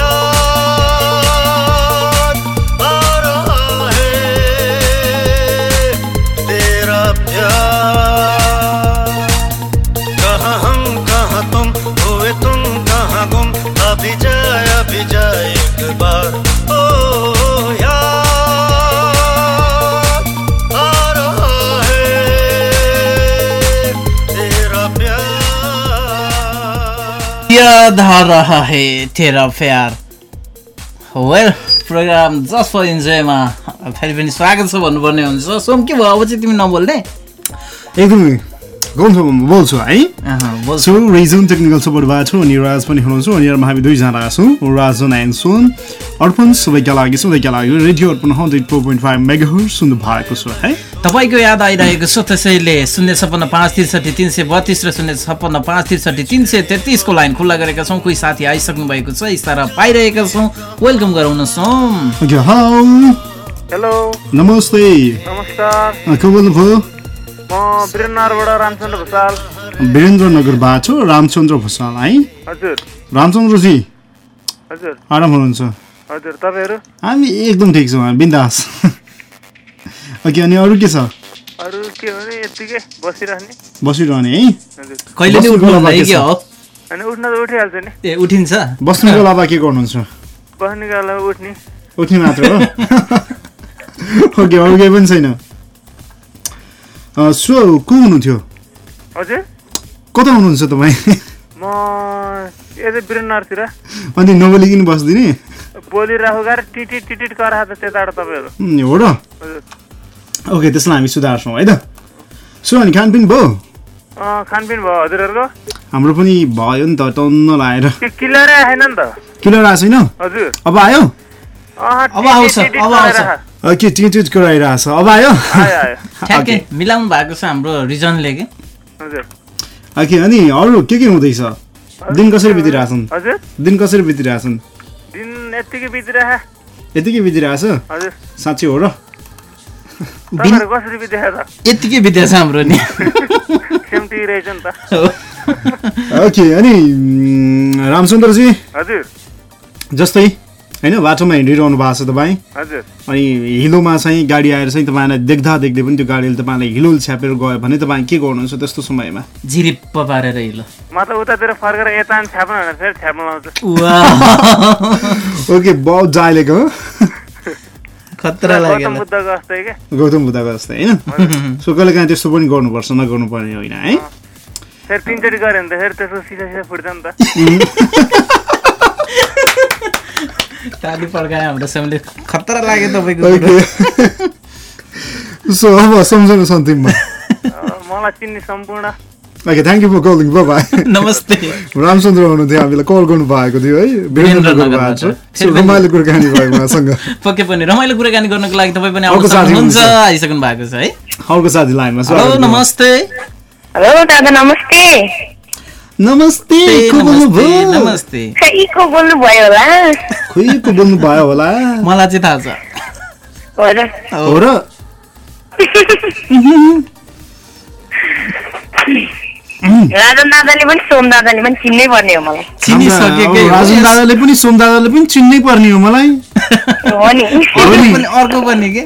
Speaker 7: बार
Speaker 3: याद आ रहा है वेल प्रोग्राम जस्ट फर इन्जोयमा फेरि पनि स्वागत छ भन्नुपर्ने हुन्छ। सोम के भयो? अब चाहिँ तिमी नबोल्ने?
Speaker 4: एकदमै बोल्छु है। सो रिजन टेक्निकल सपोर्टबाट अनि राज पनि हुनुहुन्छ अनि हामी दुईजना छौँ। राजन एन्ड सोन अर्पण सबैका लागि सधैँका लागि Radio Arpan hundred four point five mega सुन्नु भएको छ है।
Speaker 3: तपाईँको याद आइरहेको छ त्यसैले शून्य छप्पन्न पाँच त्रिसठी तिन सय बत्तिस र शून्य छप्पन्न पाँच त्रिसठी तिन सय तेत्तिसको लाइन खुल्ला गरेका छौँ। कोही साथी आइसक्नु भएको छ इसारा पाइरहेका छौँ। वेलकम गराउन छौँ
Speaker 4: ओके हेलो
Speaker 19: हेलो
Speaker 4: नमस्ते।
Speaker 19: नमस्कार।
Speaker 4: अँ, को बोल्नुभयो?
Speaker 19: म वीरेन्द्रनगरबाट रामचन्द्र
Speaker 4: है?
Speaker 19: हजुर।
Speaker 4: रामचन्द्रजी।
Speaker 19: हजुर।
Speaker 4: आराम हुनुहुन्छ?
Speaker 19: हजुर तपाईँहरू?
Speaker 4: हामी एकदम ठिक छौँ बिन्दास। ओके अनि अरू के छ?
Speaker 19: बसिरहने।
Speaker 4: बसिरहने है?
Speaker 19: हजुर।
Speaker 3: कहिले नि उठ्नु हुँदैन कि हो
Speaker 19: अनि उठ्न त उठिहाल्छ नि।
Speaker 3: ए उठिन्छ।
Speaker 4: बस्नुको अलावा के गर्नुहुन्छ?
Speaker 19: बस्नेको अलावा उठ्ने।
Speaker 4: उठ्ने मात्र हो? ओके अरू केही पनि छैन। सो को हुनुहुन्थ्यो?
Speaker 19: हजुर?
Speaker 4: कता हुनुहुन्छ तपाईँ?
Speaker 19: म यतै वीरेन्द्रनगरतिर
Speaker 4: अनि नबोलिकन बस्दिने?
Speaker 19: बोलिरहेको गएर टिटिट टिटिट कराएको त त्यताबाट तपाईँहरू।
Speaker 4: हो र? ओके त्यसलाई हामी सुधार्छौँ है त? सो अनि खानपिन भयो?
Speaker 19: खानपिन भयो हजुरहरूको?
Speaker 4: हाम्रो पनि भयो नि त टन्न लाएर।
Speaker 19: किलरै आएन नि त?
Speaker 4: किलर आएको छैन?
Speaker 19: हजुर।
Speaker 4: अब आयो?
Speaker 3: अब आउँछ, अब आउँछ।
Speaker 4: ओके टिटिट कराइरहेछ अब आयो।
Speaker 3: ठ्याक्कै मिलाउनु भएको छ हाम्रो रिजनले कि?
Speaker 19: हजुर।
Speaker 4: ओके अनि अरू के के हुँदैछ? दिन कसरी बितिरहेछन्
Speaker 19: हजुर।
Speaker 4: दिन कसरी बितिरहेछन्
Speaker 19: दिन यत्तिकै बितिरहे।
Speaker 4: यतिकै बितिरहेछ
Speaker 19: हजुर।
Speaker 4: साँच्चै हो र?
Speaker 3: यत्तिकै विद्या छ हाम्रो नि।
Speaker 4: ओके अनि रामचन्द्रजी?
Speaker 19: हजुर।
Speaker 4: जस्तै। होइन बाटोमा हिँडिरहनु भएको छ तपाईँ।
Speaker 19: हजुर।
Speaker 4: अनि हिलोमा चाहिँ गाडी आएर चाहिँ तपाईँलाई देख्दा देख्दै पनि त्यो गाडीले तपाईँलाई हिलो छ्यापेर गयो भने तपाईँ के गर्नुहुन्छ त्यस्तो समयमा?
Speaker 3: झिरिप्प पारेर हिलो।
Speaker 19: म त उतातिर फर्केर यता नि छ्याप्नु भनेर फेरि छ्याप्नु लाउँछु
Speaker 4: ओके बहुत
Speaker 3: खतरा
Speaker 19: गौतम बुद्धको जस्तै क्या?
Speaker 4: गौतम बुद्धको जस्तै होइन? सो कहिले काहीँ त्यस्तो पनि गर्नुपर्छ नगर्नु पर्ने होइन है?
Speaker 19: फेरि तिनचोटि गऱ्यो भने त फेरि त्यसको सिसा सिसा फुट्छ नि त।
Speaker 3: ताली पड्कायो हाम्रो सेमले खतरा लाग्यो तपाईँको।
Speaker 4: सो अब सम्झनु अन्तिममा।
Speaker 19: अँ, मलाई चिन्ने सम्पूर्ण।
Speaker 4: Okay thank you for calling bye
Speaker 3: नमस्ते।
Speaker 4: रामचन्द्र हुनुहुन्थ्यो हामीलाई कल गर्नु भएको थियो। है सो रमाइलो कुराकानी भयो उहाँसँग।
Speaker 3: पक्कै पनि। रमाइलो कुराकानी गर्नको लागि तपाईँ पनि
Speaker 4: अर्को साथी हुनुहुन्छ।
Speaker 3: आइसक्नु भएको छ है।
Speaker 4: अर्को साथी लाइनमा छ
Speaker 3: हेलो नमस्ते।
Speaker 20: हेलो दादा नमस्ते।
Speaker 4: नमस्ते को
Speaker 3: नमस्ते
Speaker 4: बोल्नुभयो
Speaker 3: नमस्ते
Speaker 20: खै को बोल्नु भयो होला
Speaker 4: खोइ को बोल्नु भयो होला
Speaker 3: मलाई चाहिँ थाहा छ
Speaker 20: हो र
Speaker 4: हो र
Speaker 20: राजन दादाले पनि सोम दादाले पनि चिन्नै पर्ने हो मलाई
Speaker 4: अब राजन दादाले पनि सोम दादाले पनि चिन्नै पर्ने हो मलाई
Speaker 20: हो नि
Speaker 3: अर्को पनि अर्को पनि के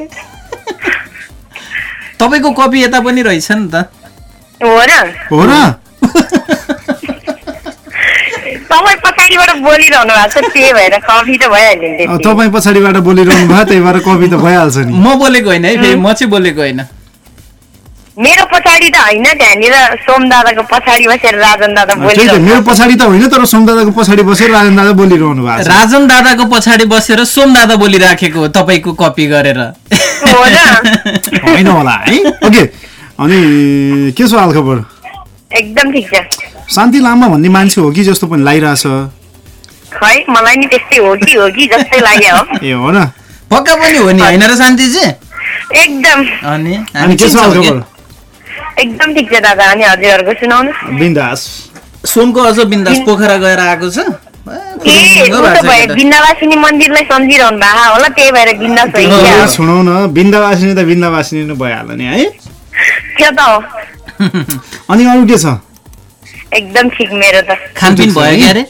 Speaker 3: तपाईँको कपी यता पनि रहेछ नि त
Speaker 20: हो र
Speaker 4: हो र
Speaker 20: पछाडिबाट बोलिरहनु भएको छ त्यही भएर कफी त भइहाल्यो
Speaker 4: तपाईँ पछाडिबाट बोलिरहनु भयो त्यही भएर कवि त भइहाल्छ नि।
Speaker 3: म बोलेको होइन है फेरि म चाहिँ बोलेको होइन।
Speaker 20: मेरो पछाडि त होइन त्यहाँनिर सोम दादाको पछाडि बसेर राजन दादा बोलिरहनु
Speaker 4: मेरो पछाडि त होइन तर सोम दादाको पछाडि बसेर राजन दादा बोलिरहनु भएको छ।
Speaker 3: राजन दादाको पछाडि बसेर सोम दादा बोलिराखेको हो तपाईँको कपी गरेर।
Speaker 4: होइन होला है? ओके अनि के छ हालखबर?
Speaker 20: एकदम ठिक छ।
Speaker 4: शान्ति लामा भन्ने मान्छे हो कि जस्तो पनि लागिरहेछ?
Speaker 20: खै मलाई नि त्यस्तै हो कि हो कि जस्तै लाग्यो हो।
Speaker 4: ए हो र।
Speaker 3: पक्का पनि हो नि होइन र शान्तिजी?
Speaker 20: एकदम।
Speaker 3: अनि
Speaker 4: अनि के छ
Speaker 20: एकदम ठिक छ दादा अनि हजुरहरूको सुनाउनु
Speaker 4: बिन्दास।
Speaker 3: सोमको अझ बिन्दास पोखरा गएर आएको छ?
Speaker 20: ए बिन्दावासिनी मन्दिरलाई सम्झिरहनु भएको होला त्यही भएर बिन्दास
Speaker 4: सुनौ न। बिन्दावासिनी त बिन्दावासिनी नै भइहाल्यो नि है?
Speaker 20: त्यो त हो?
Speaker 4: अनि अरू के छ?
Speaker 20: एकदम ठिक मेरो त।
Speaker 3: खानपिन भयो क्या अरे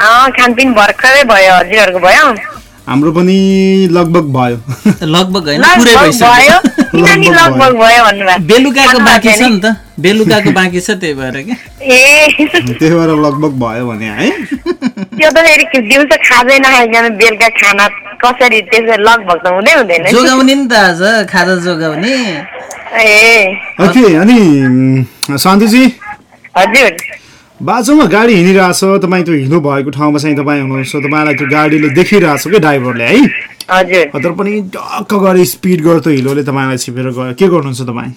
Speaker 20: अँ खानपिन भर्खरै भयो हजुरहरूको भयो?
Speaker 4: हाम्रो पनि लगभग भयो।
Speaker 3: लगभग होइन
Speaker 20: लगभग
Speaker 3: पुरै भइसक्यो।
Speaker 20: किन नि लगभग भयो। भन्नुभएको
Speaker 3: बेलुकाको बाँकी छ। नि त। बेलुकाको बाँकी छ त्यही भएर क्या
Speaker 20: ए।
Speaker 4: त्यही भएर लगभग भयो भने है?
Speaker 20: त्यो त फेरि दिउँसो खाँदै नखाइकन बेलुका खाना कसरी त्यसरी लगभग त हुँदै हुँदैन नि।
Speaker 3: जोगाउने नि त आज खाजा जोगाउने।
Speaker 20: ए।
Speaker 4: ओके अनि शान्तिजी।
Speaker 20: हजुर।
Speaker 4: बाटोमा गाडी हिँडिरहेछ तपाईँ त्यो हिलो भएको ठाउँमा चाहिँ तपाईँ हुनुहुन्छ तपाईँलाई त्यो गाडीले देखिरहेछ क्या ड्राइभरले है?
Speaker 20: हजुर।
Speaker 4: तर पनि टक्क गरी स्पिड गर्छ हिलोले तपाईँलाई छिपेर गयो। के गर्नुहुन्छ तपाईँ?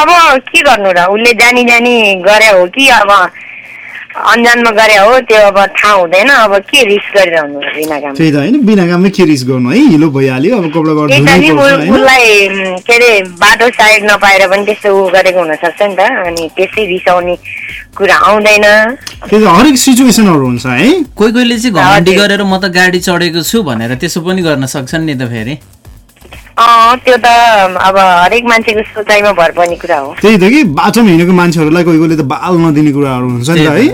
Speaker 20: अब के गर्नु र? उसले जानी जानी गरे हो कि अब अन्जानमा गरे हो त्यो अब थाहा हुँदैन अब के रिस्क गरिरहनु बिना काम
Speaker 4: त्यही त होइन? बिना काममै के रिस गर्नु? है हिलो भइहाल्यो अब कपडा
Speaker 20: त्यही त
Speaker 4: धुनै
Speaker 20: नि
Speaker 4: पर्छ
Speaker 20: उ-
Speaker 4: होइन?
Speaker 20: उसलाई के अरे बाटो साइड नपाएर पनि त्यस्तो उ गरेको हुनसक्छ नि त। अनि त्यसै रिसाउने कुरा आउँदैन।
Speaker 4: त्यही त हरेक सिचुएसनहरू हुन्छ है?
Speaker 3: कोही कोहीले चाहिँ घमण्डी गरेर म त गाडी चढेको छु भनेर त्यसो पनि गर्न सक्छन् नि त फेरि।
Speaker 20: त्यो त अब हरेक मान्छेको सोचाइमा भर पर्ने कुरा हो।
Speaker 4: त्यही त कि बाटोमा हिँडेको मान्छेहरूलाई कोही कोहीले त बाल नदिने कुराहरू हुन्छ नि त है।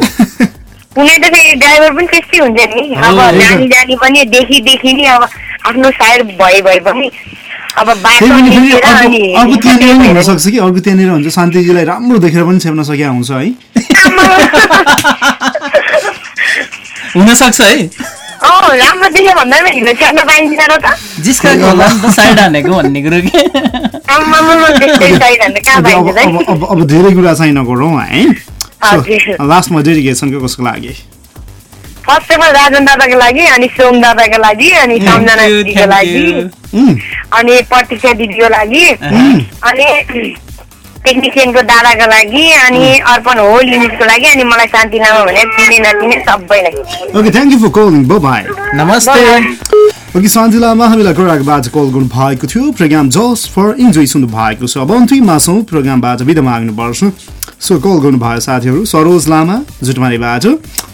Speaker 20: कुनै त। फेरि ड्राइभर पनि त्यस्तै हुन्छ नि। अब। जानी जानी पनि देखि देखि नि अब आफ्नो साइड भए भए पनि अब
Speaker 4: अर्को त्यहाँनिर हुनसक्छ कि? अर्को त्यहाँनिर हुन्छ शान्तिजीलाई राम्रो देखेर पनि छेप्न सकिया हुन्छ है।
Speaker 3: हुनसक्छ है।
Speaker 20: राम्रो देख्यो भन्दा पनि हिँड्न छ्याप्न पाइन्छ र त।
Speaker 3: साइड हानेको भन्ने कुरो के?
Speaker 4: अब धेरै कुरा चाहिँ नगरौँ है। लास्टमा डेडिकेसनको कसको लागि?
Speaker 20: फर्स्ट अफ अल राजन दादाको लागि अनि सोम दादाको लागि अनि सम्झना दिदीको लागि। अनि प्रतीक्षा दिदीको लागि। अनि टेक्निसियनको दादाको लागि अनि अर्पण होल युनिटको लागि अनि मलाई शान्ति लामा भने चिने नचिने सबैलाई।
Speaker 4: Okay thank you for calling बो
Speaker 3: नमस्ते।
Speaker 4: ओके शान्ति लामा हामीलाई कोराकबाट कल गर्नु भएको थियो। प्रोग्राम जस्ट फर इन्जोय सुन्नु भएको छ। अब अन्तिममा छौँ प्रोग्रामबाट बिदा माग्नुपर्छ। सो कल गर्नुभयो साथीहरू। सरोज लामा जुटमारीबाट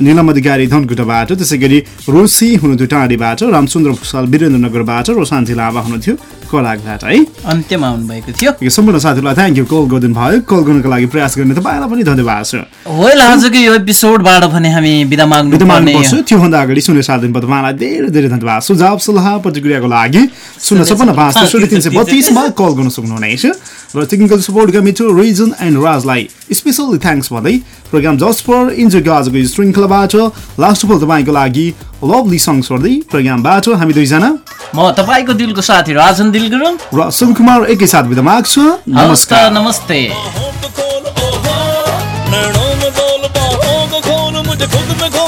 Speaker 4: निलम अधिकारी धनकुटाबाट त्यसै गरी रोसी हुनुहुन्थ्यो टाढीबाट रामचन्द्र भूषाल वीरेन्द्रनगरबाट र शान्ति लामा हुनुहुन्थ्यो। कलाकबाट है?
Speaker 3: अन्त्यमा आउनुभएको थियो।
Speaker 4: यो सम्पूर्ण साथीहरूलाई थ्याङ्क यू कल गरिदिनु भयो कल गर्नुको लागि प्रयास गर्ने तपाईँलाई पनि धन्यवाद छ
Speaker 3: वेल आजको यो एपिसोडबाट भने हामी बिदा माग्नु
Speaker 4: बिदा माग्नुपर्छ। त्योभन्दा अगाडि सात दिन तपाईँलाई धेरै धेरै धन्यवाद सुझाव सल्लाह प्रतिक्रियाको लागि शून्य छपन्न पाँच त्रिसठी तिन सय बत्तिसमा कल गर्न सक्नुहुनेछ र टेक्निकल सपोर्टका मिठो रिजन एन्ड राजलाई स्पेसल्ली थ्याङ्क्स भन्दै प्रोग्राम जस्ट फर इन्जोयको आजको यो श्रृङ्खलाबाट लास्ट अफ अल तपाईँको लागि लभली सङ्ग छोड्दै प्रोग्रामबाट हामी दुईजना।
Speaker 3: म तपाईँको दिलको साथी राजन दिल गुरुङ
Speaker 4: र शिवकुमार एकैसाथ बिदा माग्छु।
Speaker 3: हवस् त
Speaker 4: नमस्कार
Speaker 3: नमस्ते
Speaker 7: खोल। मुझे खुद में खोल।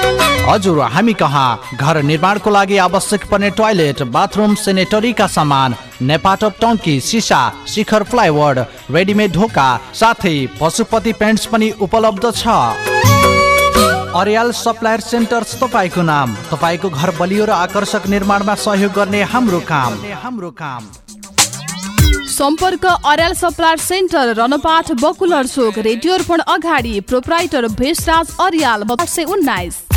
Speaker 11: हजुर हामी कहाँ? घर निर्माणको लागि आवश्यक पर्ने टोयलेट बाथरुम सेनेटरीका सामान नेपाटप टङ्की सिसा शिखर फ्लाइवुड रेडिमेड ढोका साथै पशुपति पेन्ट्स पनि उपलब्ध छ। अर्याल सप्लायर सेन्टर्स तपाईँको नाम तपाईँको घर बलियो र आकर्षक निर्माणमा सहयोग गर्ने हाम्रो काम। हाम्रो काम
Speaker 10: सम्पर्क अर्याल सप्लायर सेन्टर रनपाठ बकुलर चोक रेडियो अगाडि प्रोपराइटर भेषराज अर्याल उन्नाइस।